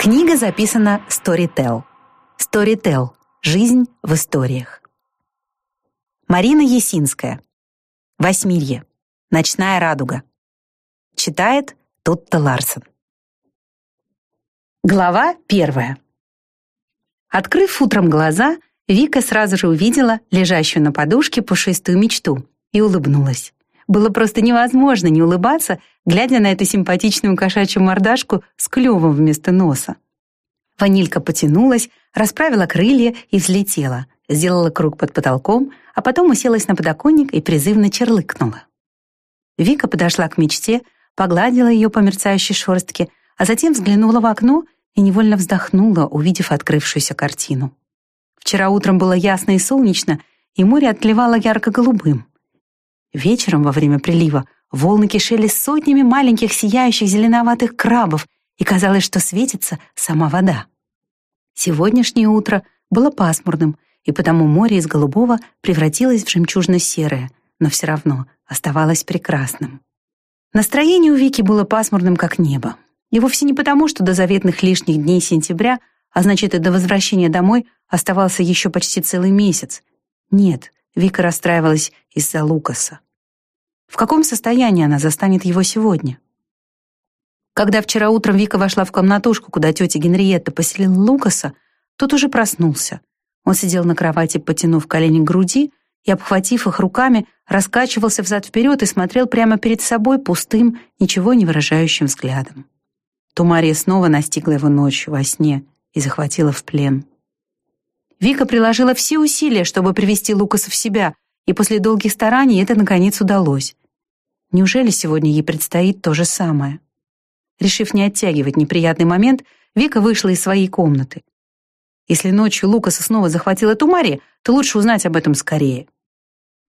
Книга записана Storytel. Storytel. Жизнь в историях. Марина Есинская. Восьмирье. Ночная радуга. Читает Тутта Ларсен. Глава первая. Открыв утром глаза, Вика сразу же увидела лежащую на подушке пушистую мечту и улыбнулась. Было просто невозможно не улыбаться, глядя на эту симпатичную кошачью мордашку с клювом вместо носа. Ванилька потянулась, расправила крылья и взлетела, сделала круг под потолком, а потом уселась на подоконник и призывно черлыкнула. Вика подошла к мечте, погладила ее по мерцающей шерстке, а затем взглянула в окно и невольно вздохнула, увидев открывшуюся картину. Вчера утром было ясно и солнечно, и море отливало ярко-голубым. Вечером во время прилива волны кишели сотнями маленьких сияющих зеленоватых крабов, и казалось, что светится сама вода. Сегодняшнее утро было пасмурным, и потому море из голубого превратилось в жемчужно-серое, но все равно оставалось прекрасным. Настроение у Вики было пасмурным, как небо. И вовсе не потому, что до заветных лишних дней сентября, а значит и до возвращения домой, оставался еще почти целый месяц. Нет, Вика расстраивалась из-за Лукаса. В каком состоянии она застанет его сегодня? Когда вчера утром Вика вошла в комнатушку, куда тетя Генриетта поселила Лукаса, тот уже проснулся. Он сидел на кровати, потянув колени к груди и, обхватив их руками, раскачивался взад-вперед и смотрел прямо перед собой пустым, ничего не выражающим взглядом. Тумария снова настигла его ночью во сне и захватила в плен. Вика приложила все усилия, чтобы привести Лукаса в себя, и после долгих стараний это, наконец, удалось. Неужели сегодня ей предстоит то же самое? Решив не оттягивать неприятный момент, Вика вышла из своей комнаты. Если ночью Лукаса снова захватила Тумари, то лучше узнать об этом скорее.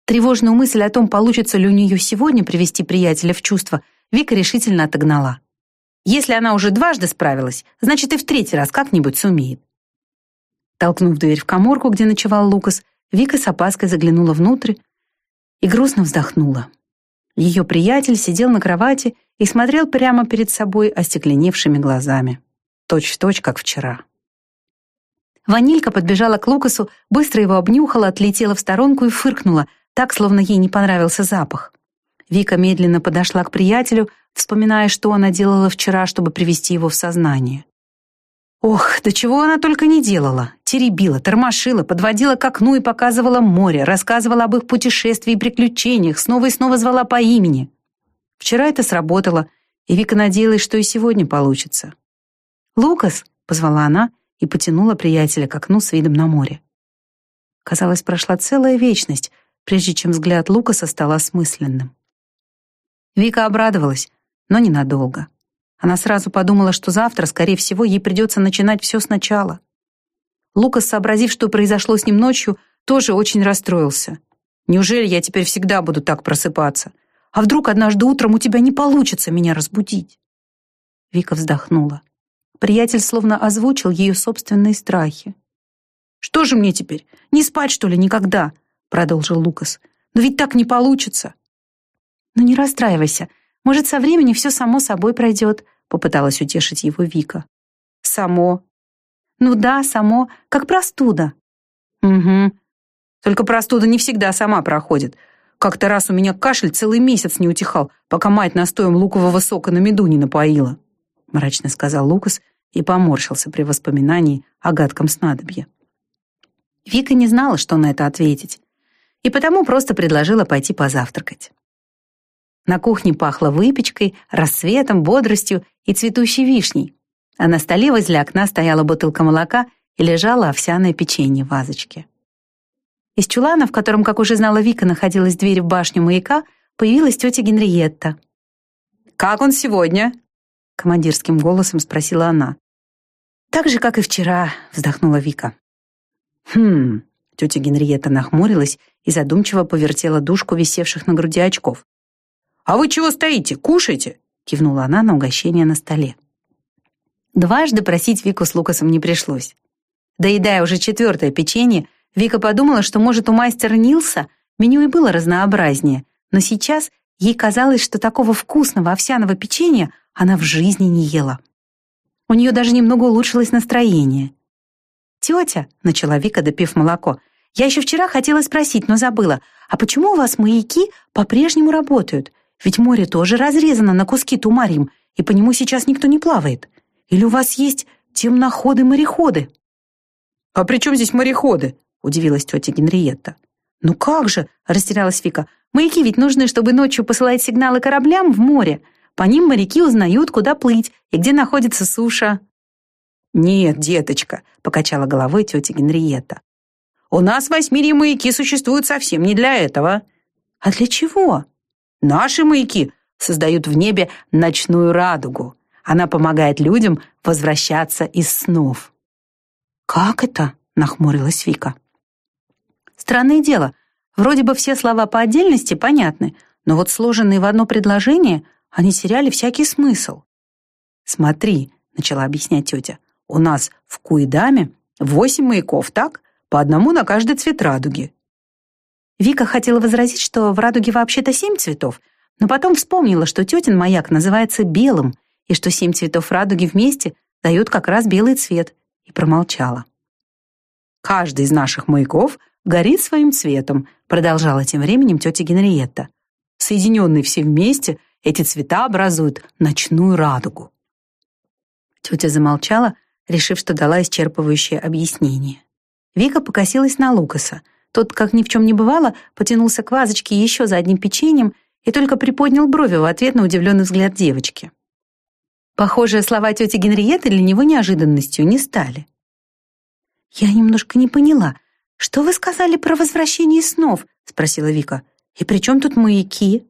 Тревожную мысль о том, получится ли у нее сегодня привести приятеля в чувство, Вика решительно отогнала. Если она уже дважды справилась, значит и в третий раз как-нибудь сумеет. Толкнув дверь в коморку, где ночевал Лукас, Вика с опаской заглянула внутрь и грустно вздохнула. Ее приятель сидел на кровати и смотрел прямо перед собой остекленевшими глазами. Точь в точь, как вчера. Ванилька подбежала к Лукасу, быстро его обнюхала, отлетела в сторонку и фыркнула, так, словно ей не понравился запах. Вика медленно подошла к приятелю, вспоминая, что она делала вчера, чтобы привести его в сознание. Ох, до чего она только не делала. Теребила, тормошила, подводила к окну и показывала море, рассказывала об их путешествии и приключениях, снова и снова звала по имени. Вчера это сработало, и Вика надеялась, что и сегодня получится. «Лукас!» — позвала она и потянула приятеля к окну с видом на море. Казалось, прошла целая вечность, прежде чем взгляд Лукаса стал осмысленным. Вика обрадовалась, но ненадолго. Она сразу подумала, что завтра, скорее всего, ей придется начинать все сначала. Лукас, сообразив, что произошло с ним ночью, тоже очень расстроился. «Неужели я теперь всегда буду так просыпаться? А вдруг однажды утром у тебя не получится меня разбудить?» Вика вздохнула. Приятель словно озвучил ее собственные страхи. «Что же мне теперь? Не спать, что ли, никогда?» продолжил Лукас. «Но ведь так не получится». «Ну не расстраивайся. Может, со временем все само собой пройдет», попыталась утешить его Вика. «Само?» «Ну да, само, как простуда». «Угу. Только простуда не всегда сама проходит. Как-то раз у меня кашель целый месяц не утихал, пока мать настоем лукового сока на меду не напоила», мрачно сказал Лукас и поморщился при воспоминании о гадком снадобье. Вика не знала, что на это ответить, и потому просто предложила пойти позавтракать. На кухне пахло выпечкой, рассветом, бодростью и цветущей вишней, а на столе возле окна стояла бутылка молока и лежало овсяное печенье в вазочке. Из чулана, в котором, как уже знала Вика, находилась дверь в башню маяка, появилась тетя Генриетта. «Как он сегодня?» — командирским голосом спросила она. «Так же, как и вчера», — вздохнула Вика. «Хм...» — тетя Генриетта нахмурилась и задумчиво повертела дужку висевших на груди очков. «А вы чего стоите? Кушайте!» — кивнула она на угощение на столе. Дважды просить Вику с Лукасом не пришлось. Доедая уже четвертое печенье, Вика подумала, что, может, у мастера Нилса меню и было разнообразнее, но сейчас ей казалось, что такого вкусного овсяного печенья она в жизни не ела. У нее даже немного улучшилось настроение. «Тетя», — начала Вика, допив молоко, «я еще вчера хотела спросить, но забыла, а почему у вас маяки по-прежнему работают? Ведь море тоже разрезано на куски тумарьем, и по нему сейчас никто не плавает. Или у вас есть темноходы-мореходы?» «А при чем здесь мореходы?» — удивилась тетя Генриетта. «Ну как же?» — растерялась Вика. «Маяки ведь нужны, чтобы ночью посылать сигналы кораблям в море. По ним моряки узнают, куда плыть и где находится суша». «Нет, деточка», — покачала головой тетя Генриетта. «У нас в Восьмире маяки существуют совсем не для этого». «А для чего?» «Наши маяки создают в небе ночную радугу. Она помогает людям возвращаться из снов». «Как это?» — нахмурилась Вика. Странное дело, вроде бы все слова по отдельности понятны, но вот сложенные в одно предложение они теряли всякий смысл. «Смотри», — начала объяснять тетя, «у нас в Куидаме восемь маяков, так? По одному на каждый цвет радуги». Вика хотела возразить, что в радуге вообще-то семь цветов, но потом вспомнила, что тетин маяк называется белым, и что семь цветов радуги вместе дают как раз белый цвет, и промолчала. «Каждый из наших маяков горит своим цветом», продолжала тем временем тетя Генриетта. «Соединенные все вместе — эти цвета образуют ночную радугу. Тетя замолчала, решив, что дала исчерпывающее объяснение. Вика покосилась на Лукаса. Тот, как ни в чем не бывало, потянулся к вазочке еще за одним печеньем и только приподнял брови в ответ на удивленный взгляд девочки. Похоже, слова тети Генриетты для него неожиданностью не стали. «Я немножко не поняла. Что вы сказали про возвращение снов?» — спросила Вика. «И при чем тут маяки?»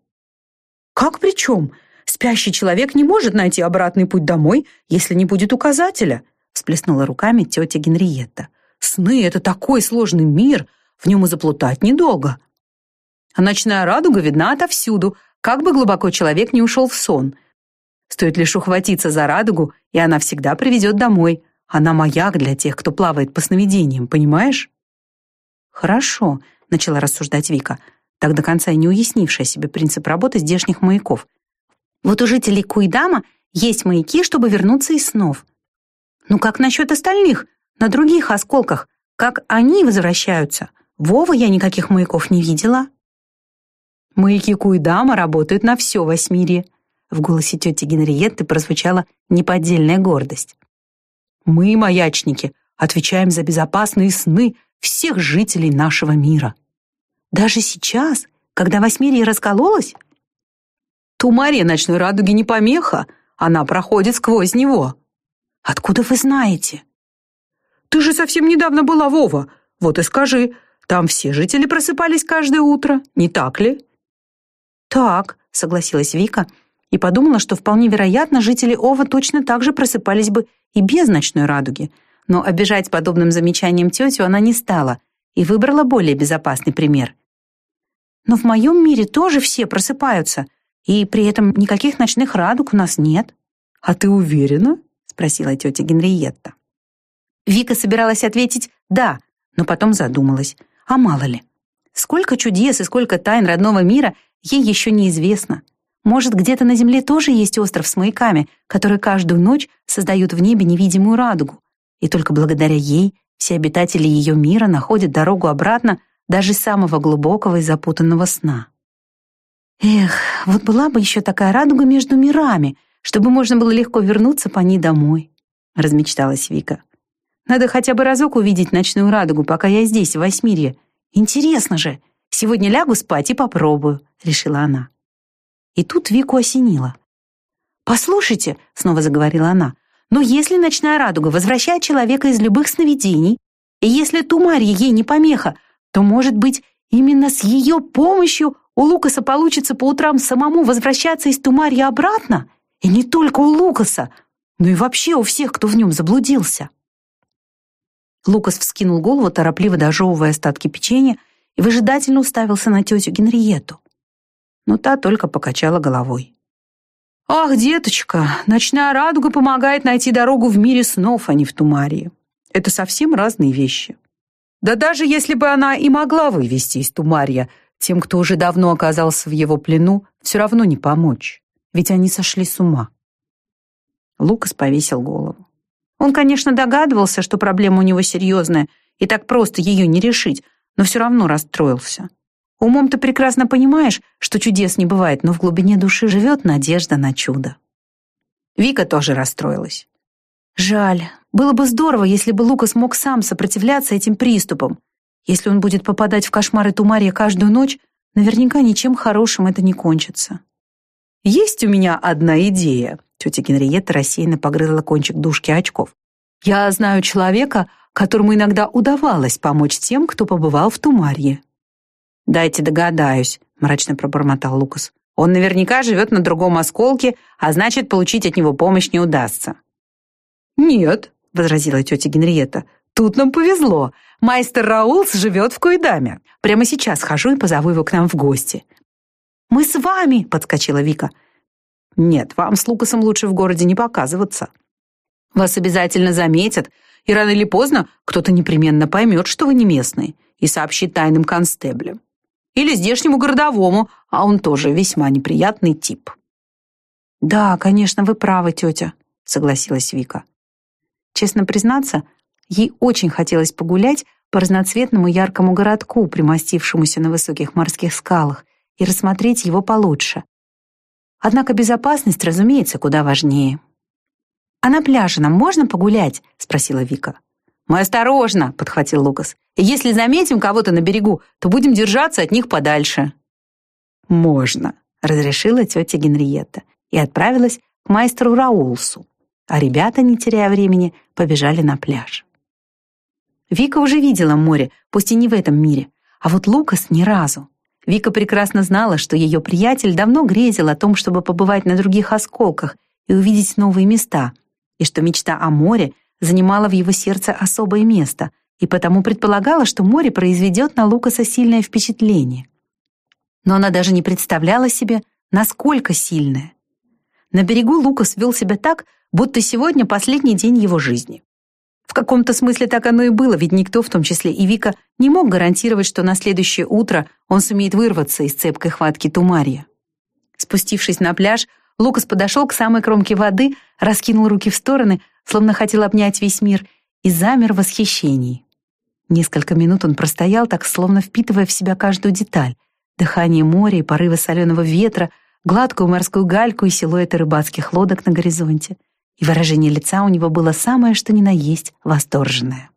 «Как при чем? Спящий человек не может найти обратный путь домой, если не будет указателя», всплеснула руками тетя Генриетта. «Сны — это такой сложный мир, в нем и заплутать недолго. А ночная радуга видна отовсюду, как бы глубоко человек не ушел в сон. Стоит лишь ухватиться за радугу, и она всегда приведет домой. Она маяк для тех, кто плавает по сновидениям, понимаешь?» «Хорошо», — начала рассуждать Вика так до конца не уяснившая себе принцип работы здешних маяков. Вот у жителей Куидама есть маяки, чтобы вернуться из снов. Ну как насчет остальных, на других осколках? Как они возвращаются? Вова я никаких маяков не видела. Маяки Куидама работают на все Восьмирье. В голосе тети Генриетты прозвучала неподдельная гордость. Мы, маячники, отвечаем за безопасные сны всех жителей нашего мира. Даже сейчас, когда Восьмирье раскололось? Тумария ночной радуги не помеха, она проходит сквозь него. Откуда вы знаете? Ты же совсем недавно была, Вова. Вот и скажи, там все жители просыпались каждое утро, не так ли? Так, согласилась Вика и подумала, что вполне вероятно, жители Ова точно так же просыпались бы и без ночной радуги. Но обижать подобным замечанием тетю она не стала и выбрала более безопасный пример. Но в моем мире тоже все просыпаются, и при этом никаких ночных радуг у нас нет». «А ты уверена?» — спросила тетя Генриетта. Вика собиралась ответить «да», но потом задумалась. А мало ли? Сколько чудес и сколько тайн родного мира ей еще неизвестно. Может, где-то на Земле тоже есть остров с маяками, которые каждую ночь создают в небе невидимую радугу. И только благодаря ей все обитатели ее мира находят дорогу обратно даже самого глубокого и запутанного сна. Эх, вот была бы еще такая радуга между мирами, чтобы можно было легко вернуться по ней домой, размечталась Вика. Надо хотя бы разок увидеть ночную радугу, пока я здесь, в Восьмирье. Интересно же. Сегодня лягу спать и попробую, решила она. И тут Вику осенило. «Послушайте», — снова заговорила она, «но если ночная радуга возвращает человека из любых сновидений, и если Тумарья ей не помеха, то, может быть, именно с ее помощью у Лукаса получится по утрам самому возвращаться из Тумарья обратно? И не только у Лукаса, но и вообще у всех, кто в нем заблудился. Лукас вскинул голову, торопливо дожевывая остатки печенья, и выжидательно уставился на тетю Генриету. Но та только покачала головой. «Ах, деточка, ночная радуга помогает найти дорогу в мире снов, а не в Тумарии. Это совсем разные вещи. Да даже если бы она и могла вывести из Тумарья, тем, кто уже давно оказался в его плену, все равно не помочь, ведь они сошли с ума. Лукас повесил голову. Он, конечно, догадывался, что проблема у него серьезная, и так просто ее не решить, но все равно расстроился. Умом ты прекрасно понимаешь, что чудес не бывает, но в глубине души живет надежда на чудо. Вика тоже расстроилась. Жаль. Было бы здорово, если бы Лука смог сам сопротивляться этим приступам. Если он будет попадать в кошмары Тумария каждую ночь, наверняка ничем хорошим это не кончится. «Есть у меня одна идея», — тетя Генриетта рассеянно погрызла кончик дужки очков. «Я знаю человека, которому иногда удавалось помочь тем, кто побывал в Тумарье». «Дайте догадаюсь», — мрачно пробормотал Лукас. «Он наверняка живет на другом осколке, а значит, получить от него помощь не удастся». «Нет», — возразила тетя Генриетта, «тут нам повезло. Майстер Раулс живет в Куидаме. Прямо сейчас хожу и позову его к нам в гости. «Мы с вами!» — подскочила Вика. «Нет, вам с Лукасом лучше в городе не показываться. Вас обязательно заметят, и рано или поздно кто-то непременно поймет, что вы не местный, и сообщит тайным констеблям. Или здешнему городовому, а он тоже весьма неприятный тип». «Да, конечно, вы правы, тетя», — согласилась Вика. Честно признаться, ей очень хотелось погулять по разноцветному яркому городку, примостившемуся на высоких морских скалах, и рассмотреть его получше. Однако безопасность, разумеется, куда важнее. «А на пляже нам можно погулять?» — спросила Вика. «Мы осторожно!» — подхватил Лукас. «Если заметим кого-то на берегу, то будем держаться от них подальше». «Можно», — разрешила тетя Генриетта и отправилась к майстеру Раулсу, а ребята, не теряя времени, побежали на пляж. Вика уже видела море, пусть и не в этом мире, а вот Лукас ни разу. Вика прекрасно знала, что ее приятель давно грезил о том, чтобы побывать на других осколках и увидеть новые места, и что мечта о море занимала в его сердце особое место, и потому предполагала, что море произведет на Лукаса сильное впечатление. Но она даже не представляла себе, насколько сильное. На берегу Лукас вел себя так, будто сегодня последний день его жизни. В каком-то смысле так оно и было, ведь никто, в том числе и Вика, не мог гарантировать, что на следующее утро он сумеет вырваться из цепкой хватки Тумария. Спустившись на пляж, Лукас подошел к самой кромке воды, раскинул руки в стороны, словно хотел обнять весь мир, и замер в восхищении. Несколько минут он простоял так, словно впитывая в себя каждую деталь. Дыхание моря и порывы соленого ветра, гладкую морскую гальку и силуэты рыбацких лодок на горизонте — и выражение лица у него было самое что ни на есть восторженное.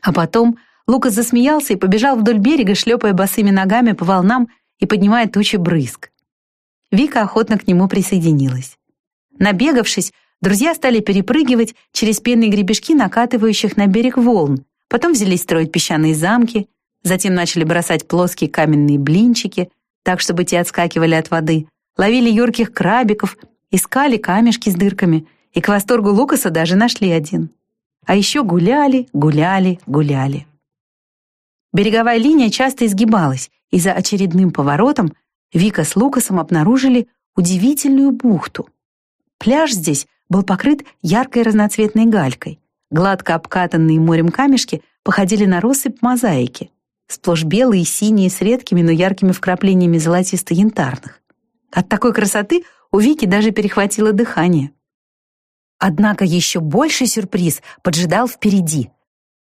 А потом Лукас засмеялся и побежал вдоль берега, шлепая босыми ногами по волнам и поднимая тучи брызг. Вика охотно к нему присоединилась. Набегавшись, друзья стали перепрыгивать через пенные гребешки накатывающих на берег волн, потом взялись строить песчаные замки, затем начали бросать плоские каменные блинчики, так, чтобы те отскакивали от воды, ловили юрких крабиков Искали камешки с дырками, и к восторгу Лукаса даже нашли один. А еще гуляли, гуляли, гуляли. Береговая линия часто изгибалась, и за очередным поворотом Вика с Лукасом обнаружили удивительную бухту. Пляж здесь был покрыт яркой разноцветной галькой. Гладко обкатанные морем камешки походили на россыпь мозаики, сплошь белые и синие с редкими, но яркими вкраплениями золотисто-янтарных. От такой красоты у Вики даже перехватило дыхание. Однако еще больший сюрприз поджидал впереди.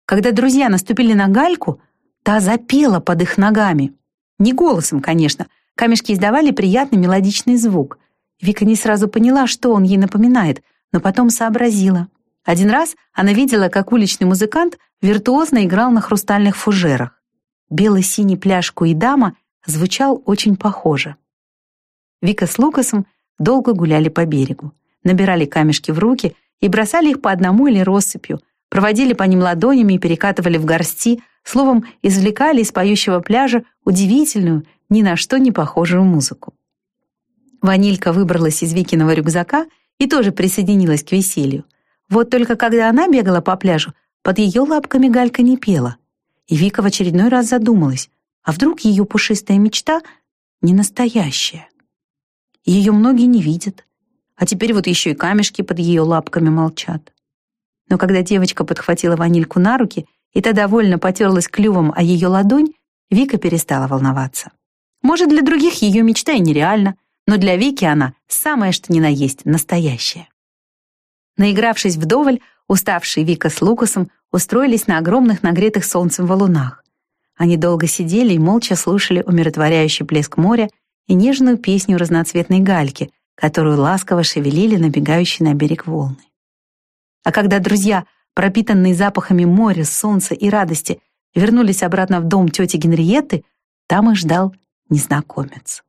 Когда друзья наступили на гальку, та запела под их ногами. Не голосом, конечно, камешки издавали приятный мелодичный звук. Вика не сразу поняла, что он ей напоминает, но потом сообразила. Один раз она видела, как уличный музыкант виртуозно играл на хрустальных фужерах. Белый-синий пляж Куидама звучал очень похоже. Вика с Лукасом долго гуляли по берегу, набирали камешки в руки и бросали их по одному или россыпью, проводили по ним ладонями и перекатывали в горсти, словом, извлекали из поющего пляжа удивительную, ни на что не похожую музыку. Ванилька выбралась из Викиного рюкзака и тоже присоединилась к веселью. Вот только когда она бегала по пляжу, под ее лапками Галька не пела. И Вика в очередной раз задумалась, а вдруг ее пушистая мечта не настоящая? Ее многие не видят. А теперь вот еще и камешки под ее лапками молчат. Но когда девочка подхватила ванильку на руки, и та довольно потерлась клювом о ее ладонь, Вика перестала волноваться. Может, для других ее мечта и нереальна, но для Вики она самое что ни на есть настоящая. Наигравшись вдоволь, Уставшие Вика с Лукасом устроились на огромных нагретых солнцем валунах. Они долго сидели и молча слушали умиротворяющий плеск моря и нежную песню разноцветной гальки, которую ласково шевелили набегающие на берег волны. А когда друзья, пропитанные запахами моря, солнца и радости, вернулись обратно в дом тети Генриетты, там их ждал незнакомец.